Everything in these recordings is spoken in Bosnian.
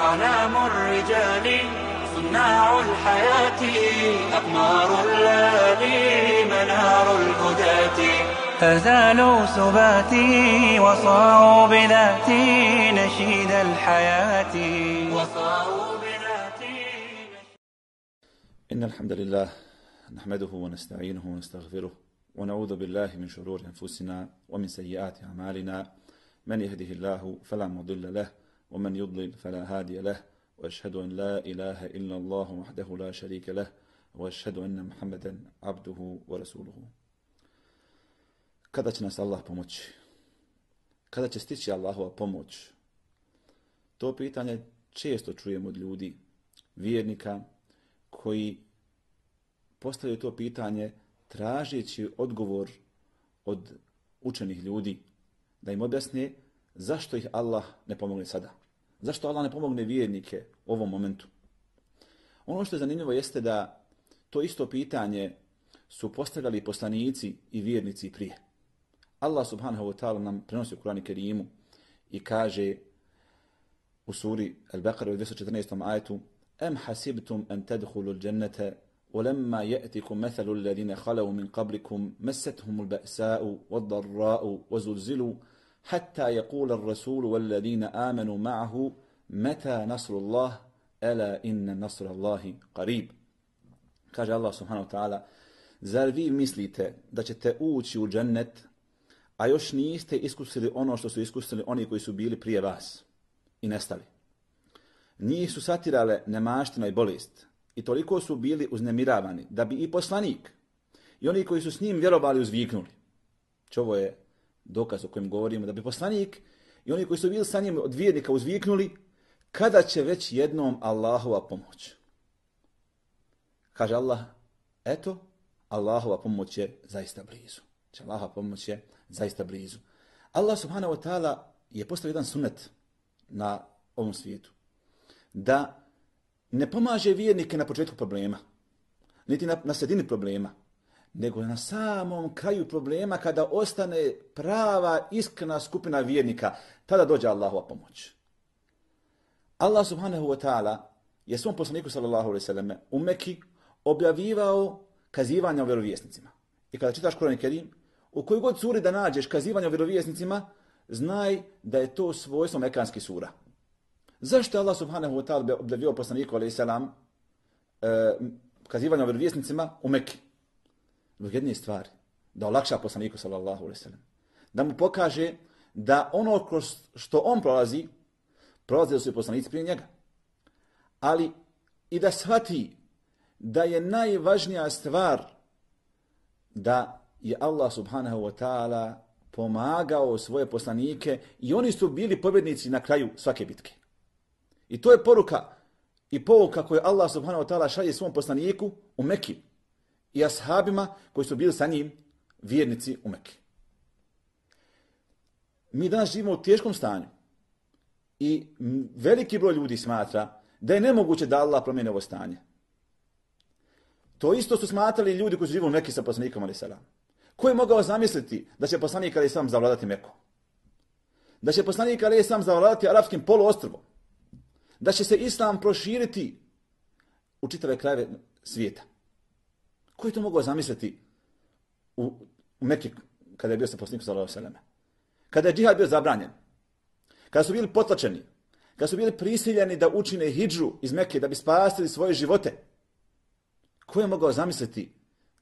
أعلام الرجال صناع الحياة أقمار الليالي منار الهداة. فزالوا سباتي وصاروا بذاتي نشيد الحياة. وصاروا بذاتي إن الحمد لله نحمده ونستعينه ونستغفره ونعوذ بالله من شرور أنفسنا ومن سيئات أعمالنا. من يهده الله فلا مضل له ومن يضلل فلا هادي له وأشهد أن لا إله إلا الله وحده لا شريك له وأشهد أن محمدا عبده ورسوله Kada će nas Allah pomoći? Kada će stići Allahova pomoć? To pitanje često čujem od ljudi, vjernika, koji postavljaju to pitanje tražeći odgovor od učenih ljudi da im objasne zašto ih Allah ne pomogne sada. Zašto Allah ne pomogne vjernike u ovom momentu? Ono što je zanimljivo jeste da to isto pitanje su postavljali poslanici i vjernici prije. Allah subhanahu wa ta'ala nam prenosi u Kurani Kerimu i kaže u suri Al-Baqara u 214. ajetu Em hasibtum en tedhulu l-đennete ولما يأتكم مثل الذين خلوا من قبلكم مستهم البأساء والضراء وزلزلوا حتى يقول الرسول والذين آمنوا معه متى نصر الله ألا إن نصر الله قريب kaže Allah subhanahu wa ta'ala, zar vi mislite da ćete ući u džennet, a još niste iskusili ono što su iskusili oni koji su bili prije vas i nestali? Njih su satirale nemaština i bolest i toliko su bili uznemiravani da bi i poslanik i oni koji su s njim vjerovali uzviknuli. Čovo je dokaz o kojem govorimo, da bi poslanik i oni koji su bili sa njim od vjernika uzviknuli, kada će već jednom Allahova pomoć? Kaže Allah, eto, Allahova pomoć je zaista blizu. Če Allahova pomoć je zaista blizu. Allah subhanahu wa ta'ala je postavio jedan sunet na ovom svijetu. Da ne pomaže vjernike na početku problema, niti na, na sredini problema, nego na samom kraju problema kada ostane prava, iskrena skupina vjernika, tada dođe Allahova pomoć. Allah subhanahu wa ta'ala je svom poslaniku sallallahu alaihi sallam u Mekki objavivao kazivanja o vjerovjesnicima. I kada čitaš Kur'an i Kerim, u kojoj god suri da nađeš kazivanja o vjerovjesnicima, znaj da je to svojstvo mekanski sura. Zašto je Allah subhanahu wa ta'ala objavio poslaniku alaihi sallam e, kazivanja o vjerovjesnicima u Mekki? Zbog jedne stvari. Da olakša poslaniku sallallahu alaihi sallam. Da mu pokaže da ono kroz što on prolazi, prolazi da su i poslanici prije njega. Ali i da shvati da je najvažnija stvar da je Allah subhanahu wa ta'ala pomagao svoje poslanike i oni su bili pobjednici na kraju svake bitke. I to je poruka i pouka koju Allah subhanahu wa ta'ala šalje svom poslaniku u Mekiju i ashabima koji su bili sa njim vjernici u Mekki. Mi danas živimo u teškom stanju i veliki broj ljudi smatra da je nemoguće da Allah promijene ovo stanje. To isto su smatrali ljudi koji su živjeli u Mekke sa poslanikom ali salam. Ko je mogao zamisliti da će poslanik ali sam zavladati Meku? Da će poslanik ali sam zavladati arapskim poluostrovom? da će se islam proširiti u čitave krajeve svijeta. Ko je to mogao zamisliti u, u Mekke kada je bio sa poslanikom sallallahu alejhi ve Kada je džihad bio zabranjen. Kada su bili potlačeni. Kada su bili prisiljeni da učine hidžu iz Mekke da bi spasili svoje živote. Ko je mogao zamisliti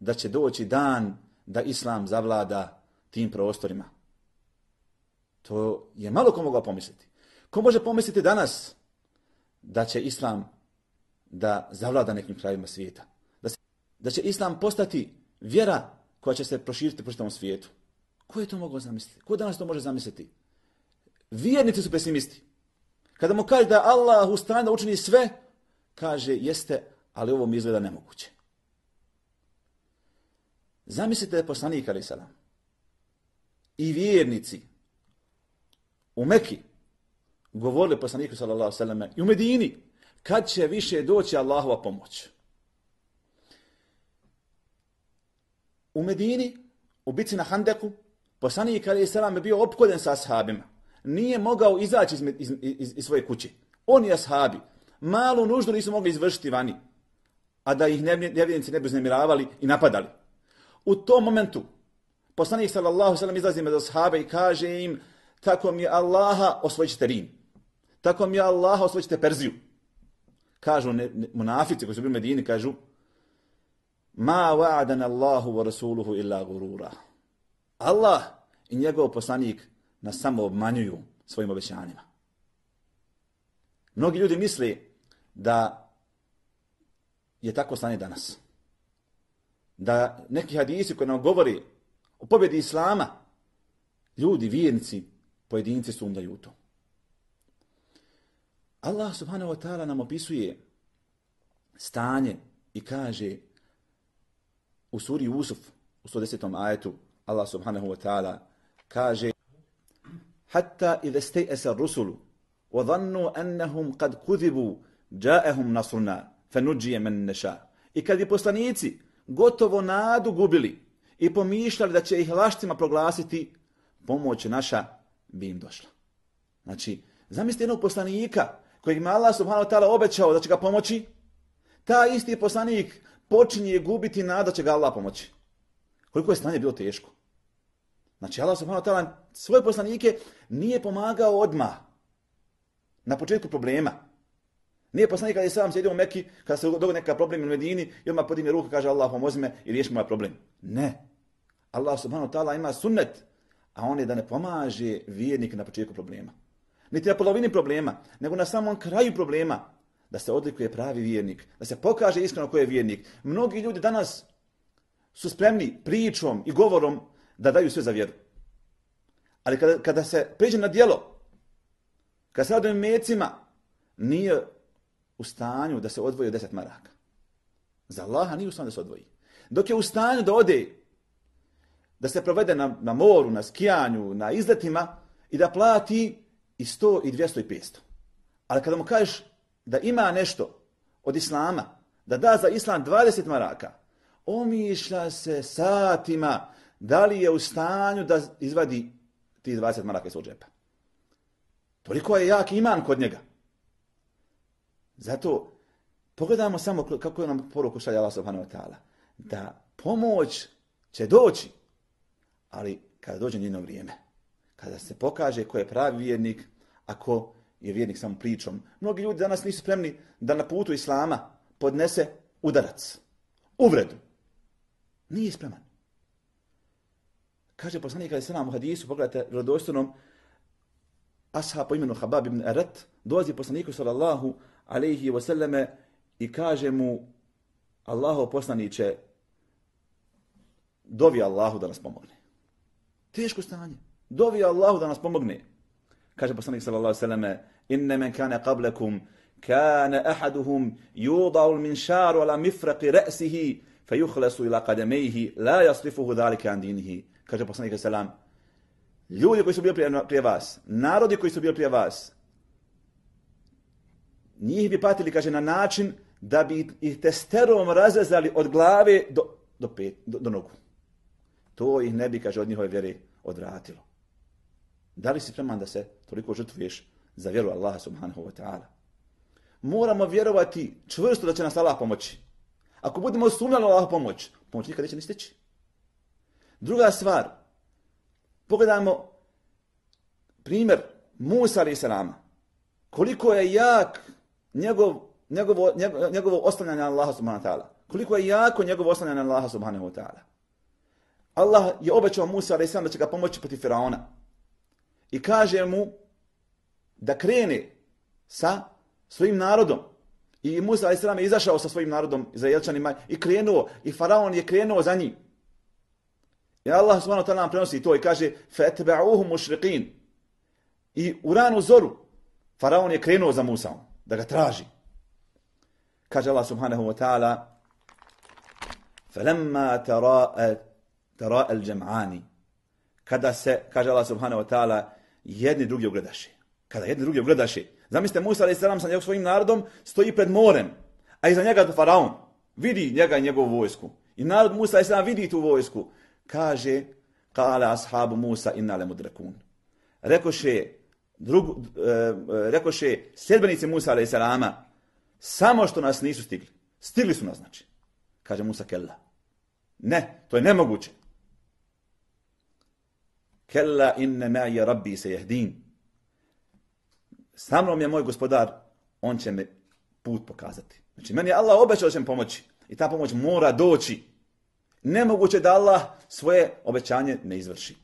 da će doći dan da islam zavlada tim prostorima? To je malo ko mogao pomisliti. Ko može pomisliti danas da će islam da zavlada nekim krajima svijeta. Da, će islam postati vjera koja će se proširiti po čitavom svijetu. Ko je to mogao zamisliti? Ko danas to može zamisliti? Vjernici su pesimisti. Kada mu kaže da Allah u da učini sve, kaže jeste, ali ovo mi izgleda nemoguće. Zamislite da je poslanik Ali Salam i vjernici u Meki govorili poslaniku sallallahu sallam i u Medini, kad će više doći Allahova pomoć. U Medini, u bici na Handeku, poslanik alaihi sallam je bio opkoden sa ashabima. Nije mogao izaći iz, iz, iz, iz svoje kuće. Oni ashabi, malu nuždu nisu mogli izvršiti vani, a da ih nevjednici ne bi uznemiravali i napadali. U tom momentu, poslanik sallallahu sallam izlazi med ashabe i kaže im, tako mi Allaha osvojit Rim. Tako mi Allaha osvojit Perziju. Kažu ne, ne, munafici koji su bili u Medini, kažu, ma wa'adana Allahu wa rasuluhu illa gurura. Allah i njegov poslanik nas samo obmanjuju svojim obećanjima. Mnogi ljudi misle da je tako stanje danas. Da neki hadisi koji nam govori o pobjedi Islama, ljudi, vjernici, pojedinci sumdaju u to. Allah subhanahu wa ta'ala nam opisuje stanje i kaže u suri Yusuf u 110. ajetu Allah subhanahu wa ta'ala kaže hatta idha stejesa rusulu, wa dhannu annahum qad kudhibu ja'ahum nasruna fanujjiya man nasha i kad bi poslanici gotovo nadu gubili i pomišljali da će ih laštima proglasiti pomoć naša bi im došla znači zamislite jednog poslanika kojeg ima Allah subhanahu wa ta'ala obećao da će ga pomoći ta isti poslanik počinje gubiti nada će ga Allah pomoći koliko je stanje bilo teško Znači, Allah subhanahu wa ta'ala svoje poslanike nije pomagao odma na početku problema. Nije poslanik kada je sam sjedio u Mekki, kada se dogodi neka problem u Medini, i odmah podime ruku kaže Allah pomozi me i riješi moj problem. Ne. Allah subhanahu wa ta'ala ima sunnet, a on je da ne pomaže vjernik na početku problema. Niti na polovini problema, nego na samom kraju problema, da se odlikuje pravi vjernik, da se pokaže iskreno ko je vjernik. Mnogi ljudi danas su spremni pričom i govorom da daju sve za vjeru. Ali kada, kada se priđe na dijelo, kada se radi mecima, nije u stanju da se odvoji od deset maraka. Za Allaha nije u stanju da se odvoji. Dok je u stanju da ode, da se provede na, na moru, na skijanju, na izletima i da plati i 100, i 200, i 500. Ali kada mu kažeš da ima nešto od Islama, da da za Islam 20 maraka, omišlja se satima, da li je u stanju da izvadi ti 20 maraka iz svog džepa. Toliko je jak iman kod njega. Zato pogledamo samo kako je nam poruku šalja Allah subhanahu wa ta'ala. Da pomoć će doći, ali kada dođe njeno vrijeme, kada se pokaže ko je pravi vjernik, ako je vjernik samo pričom. Mnogi ljudi danas nisu spremni da na putu Islama podnese udarac, uvredu. Nije spreman. Kaže poslanik ali selam u hadisu, pogledajte vjerodostojnom ashab po imenu Habab ibn Arat, dolazi poslaniku sallallahu alaihi wasallame i kaže mu Allaho poslaniće, dovi Allahu da nas pomogne. Teško stanje. Dovi Allahu da nas pomogne. Kaže poslanik sallallahu alejhi ve selleme "Inne man kana qablakum kana ahaduhum yudau al-minshar ala mifraq ra'sihi fayukhlasu ila qadamayhi la yasrifuhu dhalika an dinihi kaže poslanik sallam, ljudi koji su bili prije, prije vas, narodi koji su bili prije vas, njih bi patili, kaže, na način da bi ih testerom razrezali od glave do, do, pet, do, do nogu. To ih ne bi, kaže, od njihove vjere odvratilo. Da li si spreman da se toliko žrtvuješ za vjeru Allaha subhanahu wa ta'ala? Moramo vjerovati čvrsto da će nas Allah pomoći. Ako budemo sumnjali Allah pomoć, pomoć nikad neće ni stići. Druga stvar, pogledajmo primjer Musa alaih salama. Koliko je jak njegov, njegovo, njegovo, njegovo oslanjanje na Allaha subhanahu wa ta'ala. Koliko je jako njegovo oslanjanje na Allaha subhanahu wa ta'ala. Allah je obećao Musa alaih salama da će ga pomoći protiv Firaona. I kaže mu da krene sa svojim narodom. I Musa salama je izašao sa svojim narodom, Izraelčanima, i krenuo, i Faraon je krenuo za njim. I Allah subhanahu wa ta'ala nam prenosi to i kaže فَتْبَعُوهُ مُشْرِقِينَ I u ranu zoru Faraon je krenuo za Musa da ga traži. Kaže Allah subhanahu wa ta'ala فَلَمَّا تَرَاءَ الْجَمْعَانِ Kada se, kaže Allah subhanahu wa ta'ala, jedni drugi ugledaše. Kada jedni drugi ugledaše. Zamislite Musa alaih sallam sa svojim narodom stoji pred morem, a iza njega Faraon vidi njega i njegovu vojsku. I narod Musa alaih vidi tu vojsku kaže kale ashabu Musa inna le mudrakun. Rekoše Drugu, e, e, rekoše sljedbenici Musa alaih salama, samo što nas nisu stigli. Stigli su nas, znači. Kaže Musa Kella. Ne, to je nemoguće. Kella inne ma je rabbi se jehdin. Sa mnom je moj gospodar, on će me put pokazati. Znači, meni je Allah obećao da će mi pomoći. I ta pomoć mora doći. Nemoguće da Allah svoje obećanje ne izvrši.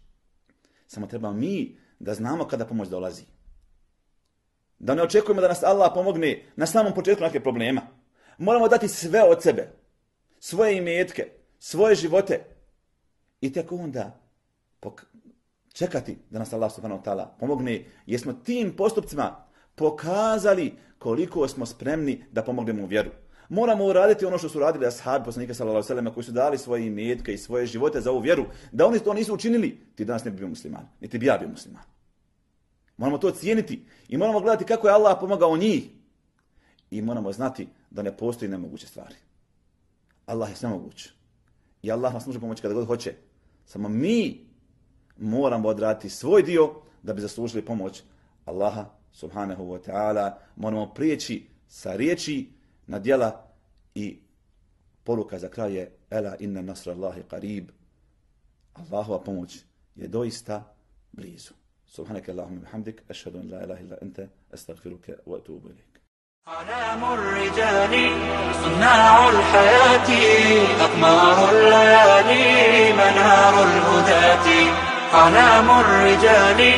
Samo treba mi da znamo kada pomoć dolazi. Da ne očekujemo da nas Allah pomogne na samom početku neke problema. Moramo dati sve od sebe. Svoje imetke, svoje živote. I tek onda čekati da nas Allah subhanahu ta'ala pomogne. Jesmo tim postupcima pokazali koliko smo spremni da pomognemo u vjeru. Moramo uraditi ono što su radili ashabi poslanika sallallahu alejhi ve koji su dali svoje imetke i svoje živote za ovu vjeru, da oni to nisu učinili, ti danas ne bi bio musliman, niti bi ja bio musliman. Moramo to cijeniti i moramo gledati kako je Allah pomogao njih. I moramo znati da ne postoji nemoguće stvari. Allah je sve moguć. I Allah nas može pomoći kada god hoće. Samo mi moramo odraditi svoj dio da bi zaslužili pomoć Allaha subhanahu wa ta'ala. Moramo prijeći sa riječi na djela i poruka za kraj je Ela inna nasra Allahi qarib. Allahova pomoć je doista blizu. سبحانك اللهم وبحمدك أشهد أن لا إله إلا أنت أستغفرك وأتوب إليك أعلام الرجال صناع الحياة أقمار الليالي منار الهداة أعلام الرجال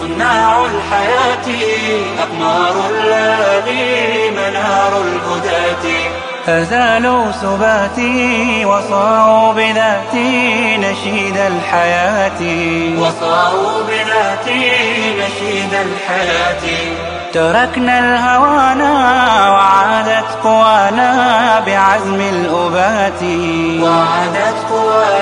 صناع الحياة أقمار الليالي منار الهداة. أزالوا سباتي وصاروا بذاتي نشيد الحياة. وصاروا بذاتي نشيد الحياة. تركنا الهوانا وعادت قوانا بعزم الأبات. وعادت قوانا